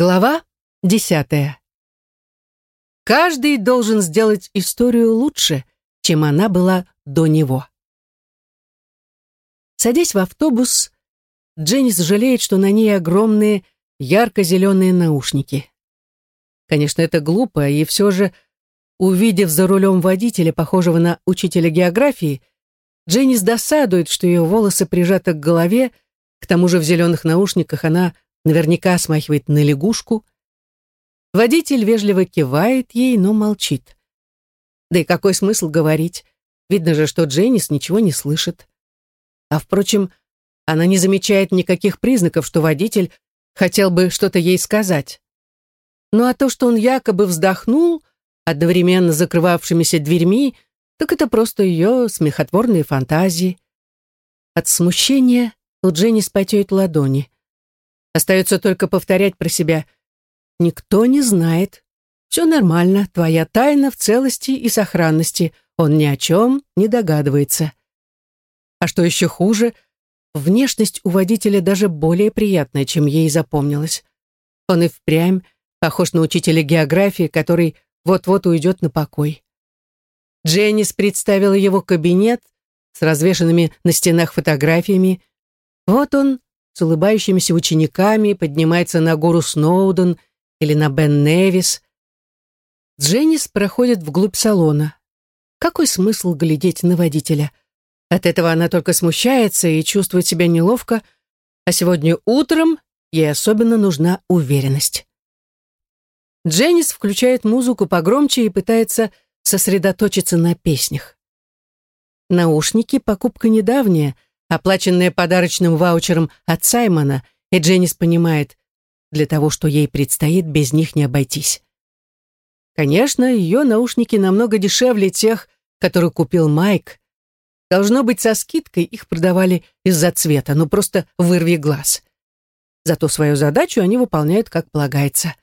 Глава десятая. Каждый должен сделать историю лучше, чем она была до него. Садясь в автобус, Дженнис жалеет, что на ней огромные ярко-зеленые наушники. Конечно, это глупо, и все же, увидев за рулем водителя, похожего на учителя географии, Дженнис досадует, что ее волосы прижаты к голове, к тому же в зеленых наушниках она наверняка смахивает на лягушку. Водитель вежливо кивает ей, но молчит. Да и какой смысл говорить? Видно же, что Дженнис ничего не слышит. А впрочем, она не замечает никаких признаков, что водитель хотел бы что-то ей сказать. Ну а то, что он якобы вздохнул, одновременно закрывавшимися дверьми, так это просто ее смехотворные фантазии. От смущения у Дженни спотеют ладони. Остается только повторять про себя. Никто не знает. Все нормально, твоя тайна в целости и сохранности. Он ни о чем не догадывается. А что еще хуже, внешность у водителя даже более приятная, чем ей запомнилось. Он и впрямь похож на учителя географии, который вот-вот уйдет на покой. Дженнис представила его кабинет с развешанными на стенах фотографиями. Вот он, с улыбающимися учениками поднимается на гору Сноуден или на Бен Невис. Дженнис проходит вглубь салона. Какой смысл глядеть на водителя? От этого она только смущается и чувствует себя неловко, а сегодня утром ей особенно нужна уверенность. Дженнис включает музыку погромче и пытается сосредоточиться на песнях. Наушники — покупка недавняя — оплаченная подарочным ваучером от Саймона, и Дженнис понимает, для того, что ей предстоит, без них не обойтись. Конечно, ее наушники намного дешевле тех, которые купил Майк. Должно быть, со скидкой их продавали из-за цвета, ну просто вырви глаз. Зато свою задачу они выполняют как полагается.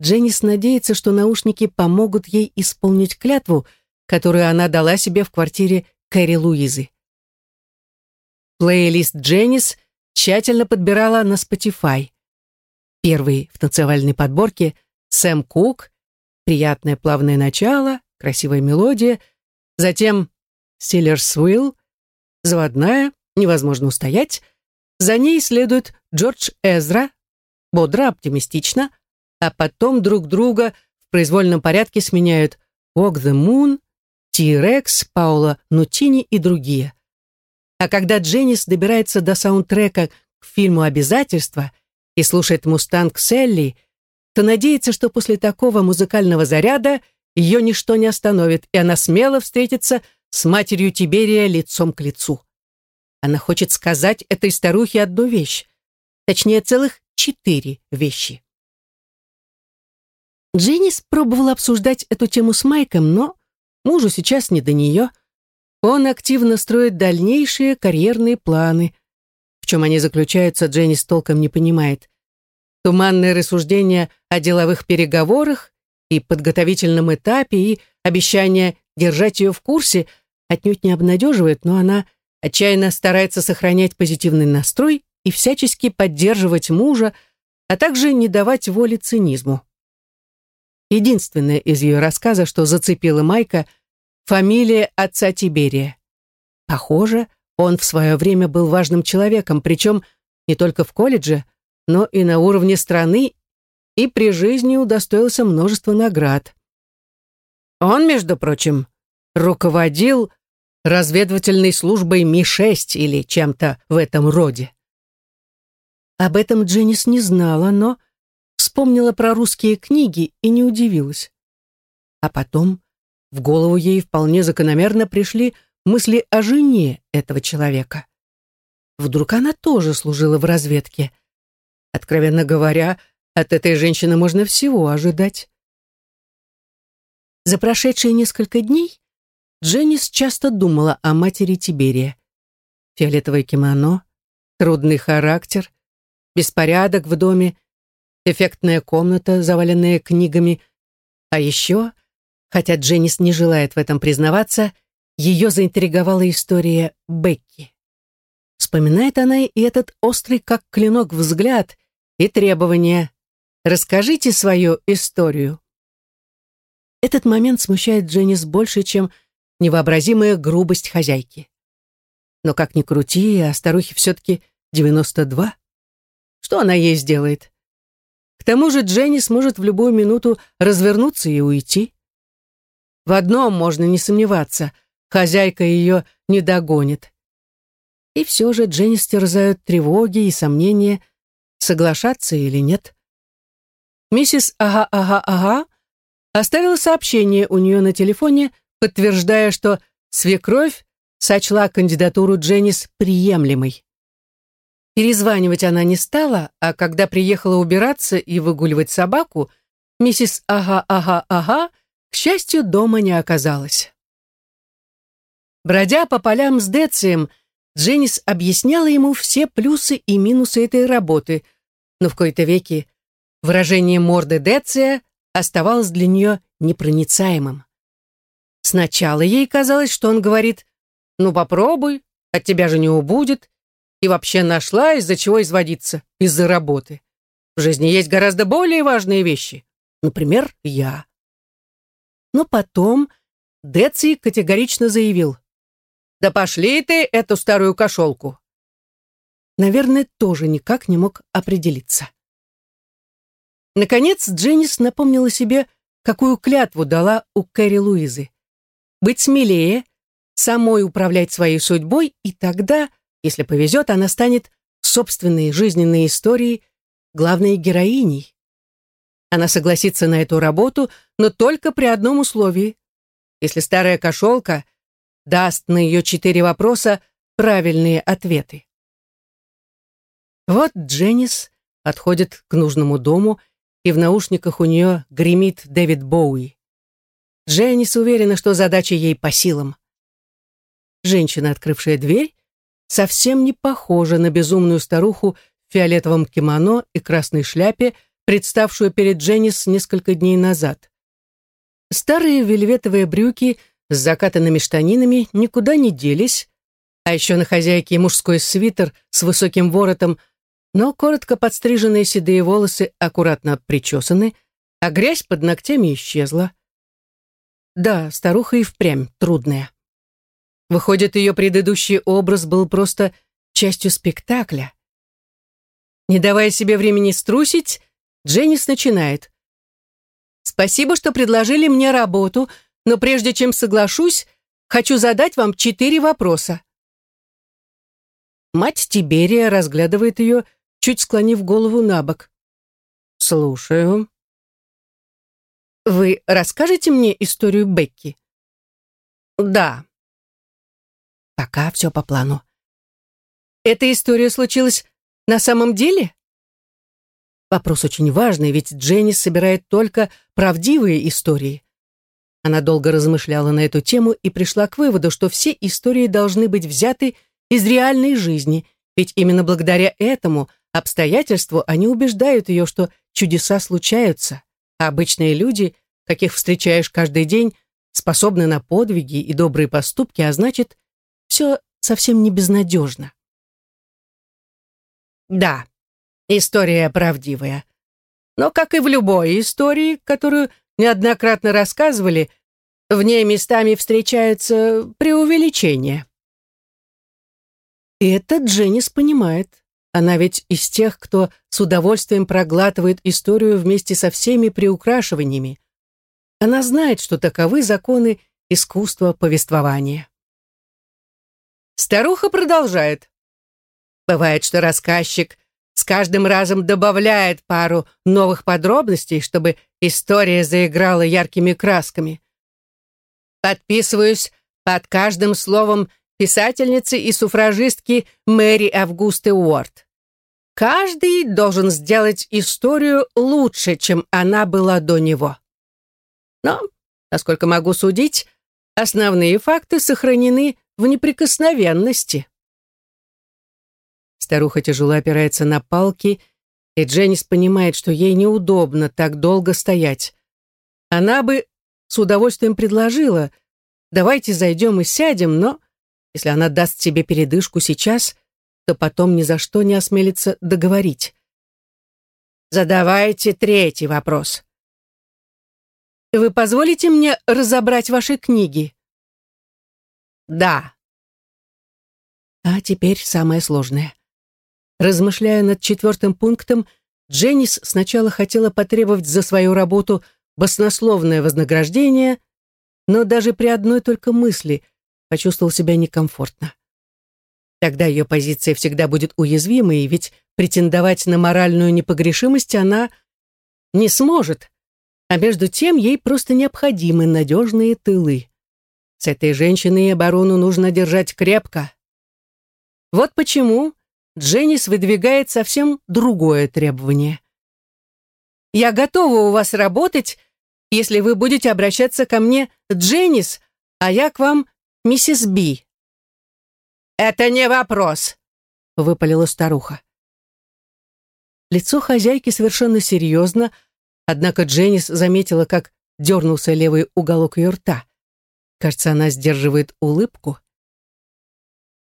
Дженнис надеется, что наушники помогут ей исполнить клятву, которую она дала себе в квартире Кэрри Луизы. Плейлист Дженнис тщательно подбирала на Spotify. Первый в танцевальной подборке Сэм Кук, приятное плавное начало, красивая мелодия, затем Стиллерс Уилл, заводная, невозможно устоять, за ней следует Джордж Эзра, бодро, оптимистично, а потом друг друга в произвольном порядке сменяют Walk the Moon, T-Rex, Паула Нутини и другие. А когда Дженнис добирается до саундтрека к фильму «Обязательства» и слушает «Мустанг Селли», то надеется, что после такого музыкального заряда ее ничто не остановит, и она смело встретится с матерью Тиберия лицом к лицу. Она хочет сказать этой старухе одну вещь, точнее, целых четыре вещи. Дженнис пробовала обсуждать эту тему с Майком, но мужу сейчас не до нее – он активно строит дальнейшие карьерные планы. В чем они заключаются, Дженнис толком не понимает. Туманные рассуждения о деловых переговорах и подготовительном этапе и обещание держать ее в курсе отнюдь не обнадеживает, но она отчаянно старается сохранять позитивный настрой и всячески поддерживать мужа, а также не давать воли цинизму. Единственное из ее рассказа, что зацепило Майка – Фамилия отца Тиберия. Похоже, он в свое время был важным человеком, причем не только в колледже, но и на уровне страны, и при жизни удостоился множества наград. Он, между прочим, руководил разведывательной службой Ми-6 или чем-то в этом роде. Об этом Дженнис не знала, но вспомнила про русские книги и не удивилась. А потом в голову ей вполне закономерно пришли мысли о жене этого человека. Вдруг она тоже служила в разведке. Откровенно говоря, от этой женщины можно всего ожидать. За прошедшие несколько дней Дженнис часто думала о матери Тиберия. Фиолетовое кимоно, трудный характер, беспорядок в доме, эффектная комната, заваленная книгами, а еще Хотя Дженнис не желает в этом признаваться, ее заинтриговала история Бекки. Вспоминает она и этот острый, как клинок, взгляд и требования Расскажите свою историю». Этот момент смущает Дженнис больше, чем невообразимая грубость хозяйки. Но как ни крути, а старухе все-таки 92. Что она ей сделает? К тому же Дженни сможет в любую минуту развернуться и уйти. В одном можно не сомневаться, хозяйка ее не догонит. И все же Дженни стерзают тревоги и сомнения, соглашаться или нет. Миссис Ага-Ага-Ага оставила сообщение у нее на телефоне, подтверждая, что свекровь сочла кандидатуру Дженнис приемлемой. Перезванивать она не стала, а когда приехала убираться и выгуливать собаку, миссис Ага-Ага-Ага, к счастью, дома не оказалась. Бродя по полям с Децием, Дженнис объясняла ему все плюсы и минусы этой работы, но в кои-то веки выражение морды Деция оставалось для нее непроницаемым. Сначала ей казалось, что он говорит «Ну попробуй, от тебя же не убудет», и вообще нашла, из-за чего изводиться, из-за работы. В жизни есть гораздо более важные вещи. Например, я. Но потом Деци категорично заявил «Да пошли ты эту старую кошелку!» Наверное, тоже никак не мог определиться. Наконец, Дженнис напомнила себе, какую клятву дала у Кэрри Луизы. Быть смелее, самой управлять своей судьбой, и тогда, если повезет, она станет собственной жизненной историей главной героиней. Она согласится на эту работу, но только при одном условии. Если старая кошелка даст на ее четыре вопроса правильные ответы. Вот Дженнис отходит к нужному дому и в наушниках у нее гремит Дэвид Боуи. Дженнис уверена, что задача ей по силам. Женщина, открывшая дверь, совсем не похожа на безумную старуху в фиолетовом кимоно и красной шляпе, представшую перед Дженнис несколько дней назад. Старые вельветовые брюки с закатанными штанинами никуда не делись, а еще на хозяйке мужской свитер с высоким воротом – но коротко подстриженные седые волосы аккуратно причесаны, а грязь под ногтями исчезла. Да, старуха и впрямь трудная. Выходит, ее предыдущий образ был просто частью спектакля. Не давая себе времени струсить, Дженнис начинает. «Спасибо, что предложили мне работу, но прежде чем соглашусь, хочу задать вам четыре вопроса». Мать Тиберия разглядывает ее чуть склонив голову на бок. «Слушаю». «Вы расскажете мне историю Бекки?» «Да». «Пока все по плану». «Эта история случилась на самом деле?» Вопрос очень важный, ведь Дженнис собирает только правдивые истории. Она долго размышляла на эту тему и пришла к выводу, что все истории должны быть взяты из реальной жизни, ведь именно благодаря этому – обстоятельству они убеждают ее, что чудеса случаются, а обычные люди, каких встречаешь каждый день, способны на подвиги и добрые поступки, а значит, все совсем не безнадежно. Да, история правдивая. Но, как и в любой истории, которую неоднократно рассказывали, в ней местами встречаются преувеличения. И это Дженнис понимает. Она ведь из тех, кто с удовольствием проглатывает историю вместе со всеми приукрашиваниями. Она знает, что таковы законы искусства повествования. Старуха продолжает. Бывает, что рассказчик с каждым разом добавляет пару новых подробностей, чтобы история заиграла яркими красками. Подписываюсь под каждым словом писательницы и суфражистки Мэри Августы Уорд. Каждый должен сделать историю лучше, чем она была до него. Но, насколько могу судить, основные факты сохранены в неприкосновенности. Старуха тяжело опирается на палки, и Дженнис понимает, что ей неудобно так долго стоять. Она бы с удовольствием предложила, давайте зайдем и сядем, но если она даст себе передышку сейчас, то потом ни за что не осмелится договорить. Задавайте третий вопрос. Вы позволите мне разобрать ваши книги? Да. А теперь самое сложное. Размышляя над четвертым пунктом, Дженнис сначала хотела потребовать за свою работу баснословное вознаграждение, но даже при одной только мысли почувствовал себя некомфортно. Тогда ее позиция всегда будет уязвимой, ведь претендовать на моральную непогрешимость она не сможет, а между тем ей просто необходимы надежные тылы. С этой женщиной оборону нужно держать крепко. Вот почему Дженнис выдвигает совсем другое требование. «Я готова у вас работать, если вы будете обращаться ко мне Дженнис, а я к вам миссис Би». «Это не вопрос», — выпалила старуха. Лицо хозяйки совершенно серьезно, однако Дженнис заметила, как дернулся левый уголок ее рта. Кажется, она сдерживает улыбку.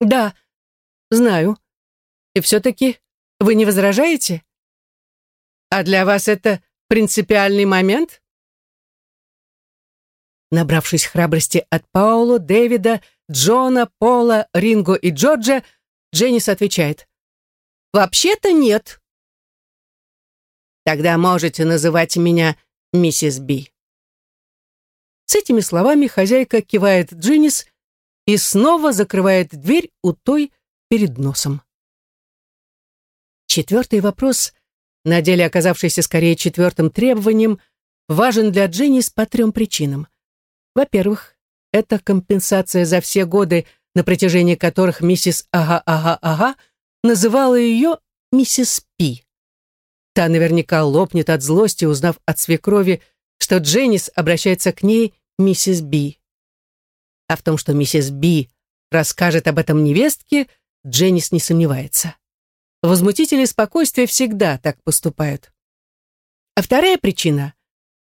«Да, знаю. И все-таки вы не возражаете? А для вас это принципиальный момент?» Набравшись храбрости от Паула, Дэвида, Джона, Пола, Ринго и Джорджа, Дженнис отвечает. «Вообще-то нет». «Тогда можете называть меня миссис Би». С этими словами хозяйка кивает Дженнис и снова закрывает дверь у той перед носом. Четвертый вопрос, на деле оказавшийся скорее четвертым требованием, важен для Дженнис по трем причинам. Во-первых, это компенсация за все годы, на протяжении которых миссис Ага-Ага-Ага называла ее миссис Пи. Та наверняка лопнет от злости, узнав от свекрови, что Дженнис обращается к ней миссис Би. А в том, что миссис Би расскажет об этом невестке, Дженнис не сомневается. Возмутители спокойствия всегда так поступают. А вторая причина.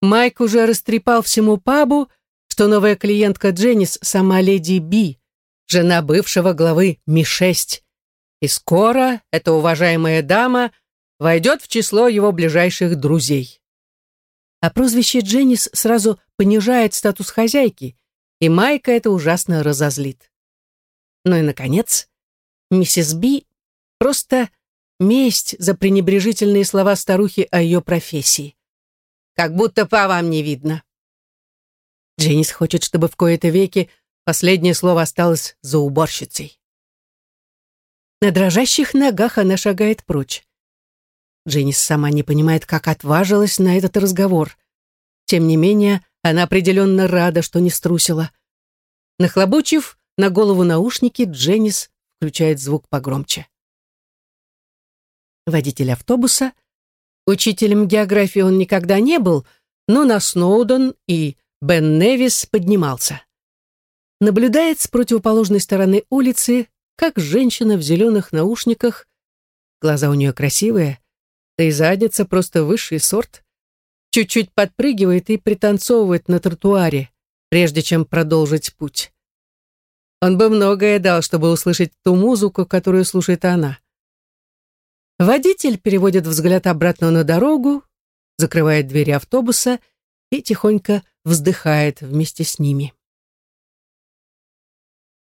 Майк уже растрепал всему пабу, что новая клиентка Дженнис сама леди Би, жена бывшего главы Ми-6. И скоро эта уважаемая дама войдет в число его ближайших друзей. А прозвище Дженнис сразу понижает статус хозяйки, и Майка это ужасно разозлит. Ну и, наконец, миссис Би просто месть за пренебрежительные слова старухи о ее профессии. Как будто по вам не видно. Дженнис хочет, чтобы в кои-то веки последнее слово осталось за уборщицей. На дрожащих ногах она шагает прочь. Дженнис сама не понимает, как отважилась на этот разговор. Тем не менее, она определенно рада, что не струсила. Нахлобучив на голову наушники, Дженнис включает звук погромче. Водитель автобуса. Учителем географии он никогда не был, но на Сноуден и Бен Невис поднимался. Наблюдает с противоположной стороны улицы, как женщина в зеленых наушниках, глаза у нее красивые, да и задница просто высший сорт, чуть-чуть подпрыгивает и пританцовывает на тротуаре, прежде чем продолжить путь. Он бы многое дал, чтобы услышать ту музыку, которую слушает она. Водитель переводит взгляд обратно на дорогу, закрывает двери автобуса и тихонько вздыхает вместе с ними.